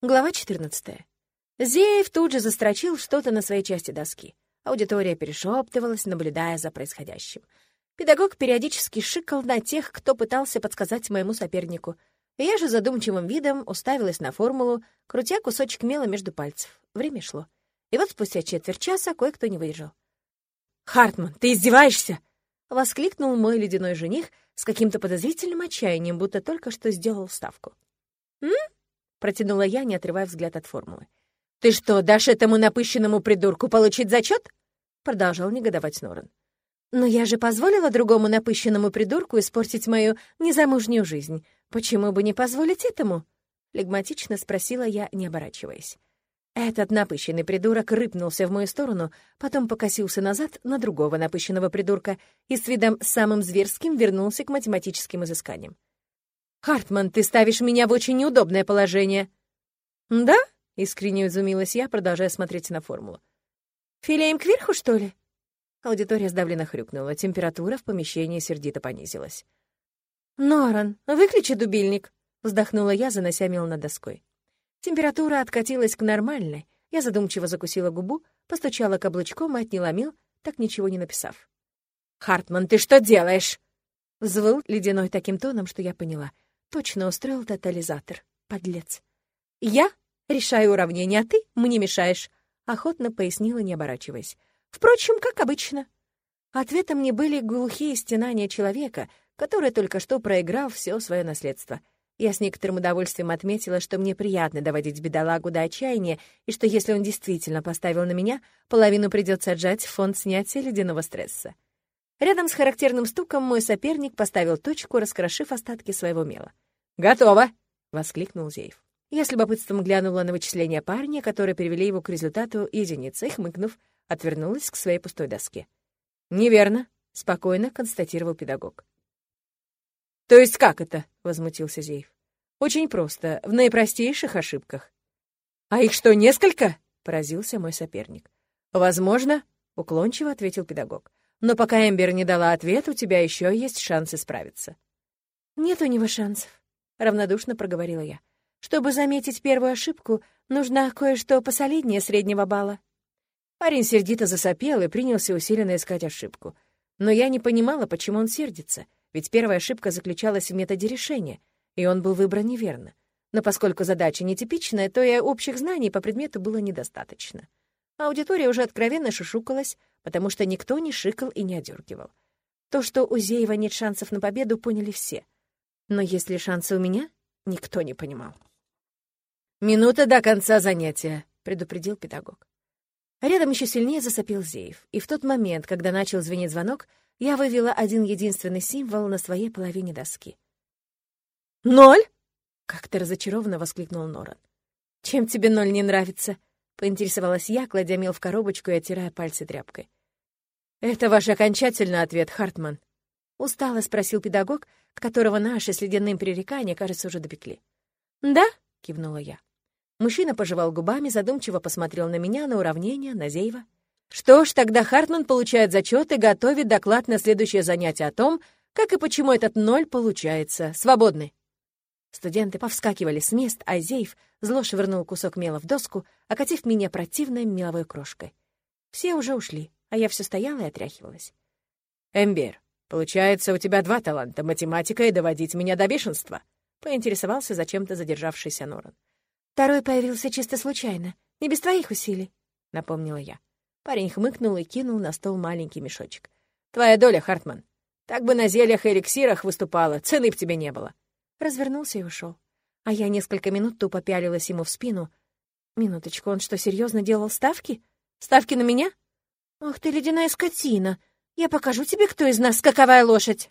Глава 14. Зеев тут же застрочил что-то на своей части доски. Аудитория перешептывалась, наблюдая за происходящим. Педагог периодически шикал на тех, кто пытался подсказать моему сопернику. Я же задумчивым видом уставилась на формулу, крутя кусочек мела между пальцев. Время шло. И вот спустя четверть часа кое-кто не выдержал. «Хартман, ты издеваешься?» — воскликнул мой ледяной жених с каким-то подозрительным отчаянием, будто только что сделал ставку. «М?» — протянула я, не отрывая взгляд от формулы. «Ты что, дашь этому напыщенному придурку получить зачет? Продолжал негодовать Норан. «Но я же позволила другому напыщенному придурку испортить мою незамужнюю жизнь. Почему бы не позволить этому?» Флегматично спросила я, не оборачиваясь. Этот напыщенный придурок рыпнулся в мою сторону, потом покосился назад на другого напыщенного придурка и с видом самым зверским вернулся к математическим изысканиям. «Хартман, ты ставишь меня в очень неудобное положение». «Да?» — искренне изумилась я, продолжая смотреть на формулу. «Филеем кверху, что ли?» Аудитория сдавленно хрюкнула, температура в помещении сердито понизилась. «Норан, выключи дубильник!» — вздохнула я, занося мел над доской. Температура откатилась к нормальной. Я задумчиво закусила губу, постучала каблучком и отняла мел, так ничего не написав. «Хартман, ты что делаешь?» Взвыл ледяной таким тоном, что я поняла — Точно устроил тотализатор. Подлец. «Я решаю уравнение, а ты мне мешаешь», — охотно пояснила, не оборачиваясь. «Впрочем, как обычно». Ответом мне были глухие стенания человека, который только что проиграл все свое наследство. Я с некоторым удовольствием отметила, что мне приятно доводить бедолагу до отчаяния, и что если он действительно поставил на меня, половину придется отжать в фонд снятия ледяного стресса. Рядом с характерным стуком мой соперник поставил точку, раскрошив остатки своего мела. «Готово!» — воскликнул Зеев. Я с любопытством глянула на вычисления парня, которые привели его к результату единицы, и, хмыкнув, отвернулась к своей пустой доске. «Неверно», — спокойно констатировал педагог. «То есть как это?» — возмутился Зеев. «Очень просто, в наипростейших ошибках». «А их что, несколько?» — поразился мой соперник. «Возможно», — уклончиво ответил педагог. Но пока Эмбер не дала ответ, у тебя еще есть шансы справиться». «Нет у него шансов», — равнодушно проговорила я. «Чтобы заметить первую ошибку, нужно кое-что посолиднее среднего балла». Парень сердито засопел и принялся усиленно искать ошибку. Но я не понимала, почему он сердится, ведь первая ошибка заключалась в методе решения, и он был выбран неверно. Но поскольку задача нетипичная, то и общих знаний по предмету было недостаточно. Аудитория уже откровенно шушукалась, потому что никто не шикал и не одергивал. То, что у Зеева нет шансов на победу, поняли все. Но есть ли шансы у меня, никто не понимал. «Минута до конца занятия», — предупредил педагог. Рядом еще сильнее засопил Зеев, и в тот момент, когда начал звенеть звонок, я вывела один единственный символ на своей половине доски. «Ноль?» — как-то разочарованно воскликнул Норан. «Чем тебе ноль не нравится?» Поинтересовалась я, кладя мел в коробочку и оттирая пальцы тряпкой. «Это ваш окончательный ответ, Хартман?» Устало спросил педагог, которого наши с ледяным пререкания, кажется, уже допекли. «Да?» — кивнула я. Мужчина пожевал губами, задумчиво посмотрел на меня, на уравнение, на Зейва. «Что ж, тогда Хартман получает зачет и готовит доклад на следующее занятие о том, как и почему этот ноль получается. Свободны!» Студенты повскакивали с мест, а Зейв зло швырнул кусок мела в доску, окатив меня противной меловой крошкой. Все уже ушли, а я все стояла и отряхивалась. «Эмбер, получается, у тебя два таланта — математика и доводить меня до бешенства», — поинтересовался зачем-то задержавшийся Норан. «Второй появился чисто случайно, не без твоих усилий», — напомнила я. Парень хмыкнул и кинул на стол маленький мешочек. «Твоя доля, Хартман. Так бы на зельях и эликсирах выступала, цены б тебе не было развернулся и ушел. А я несколько минут тупо пялилась ему в спину. Минуточку, он что, серьезно делал ставки? Ставки на меня? Ах ты, ледяная скотина! Я покажу тебе, кто из нас скаковая лошадь!»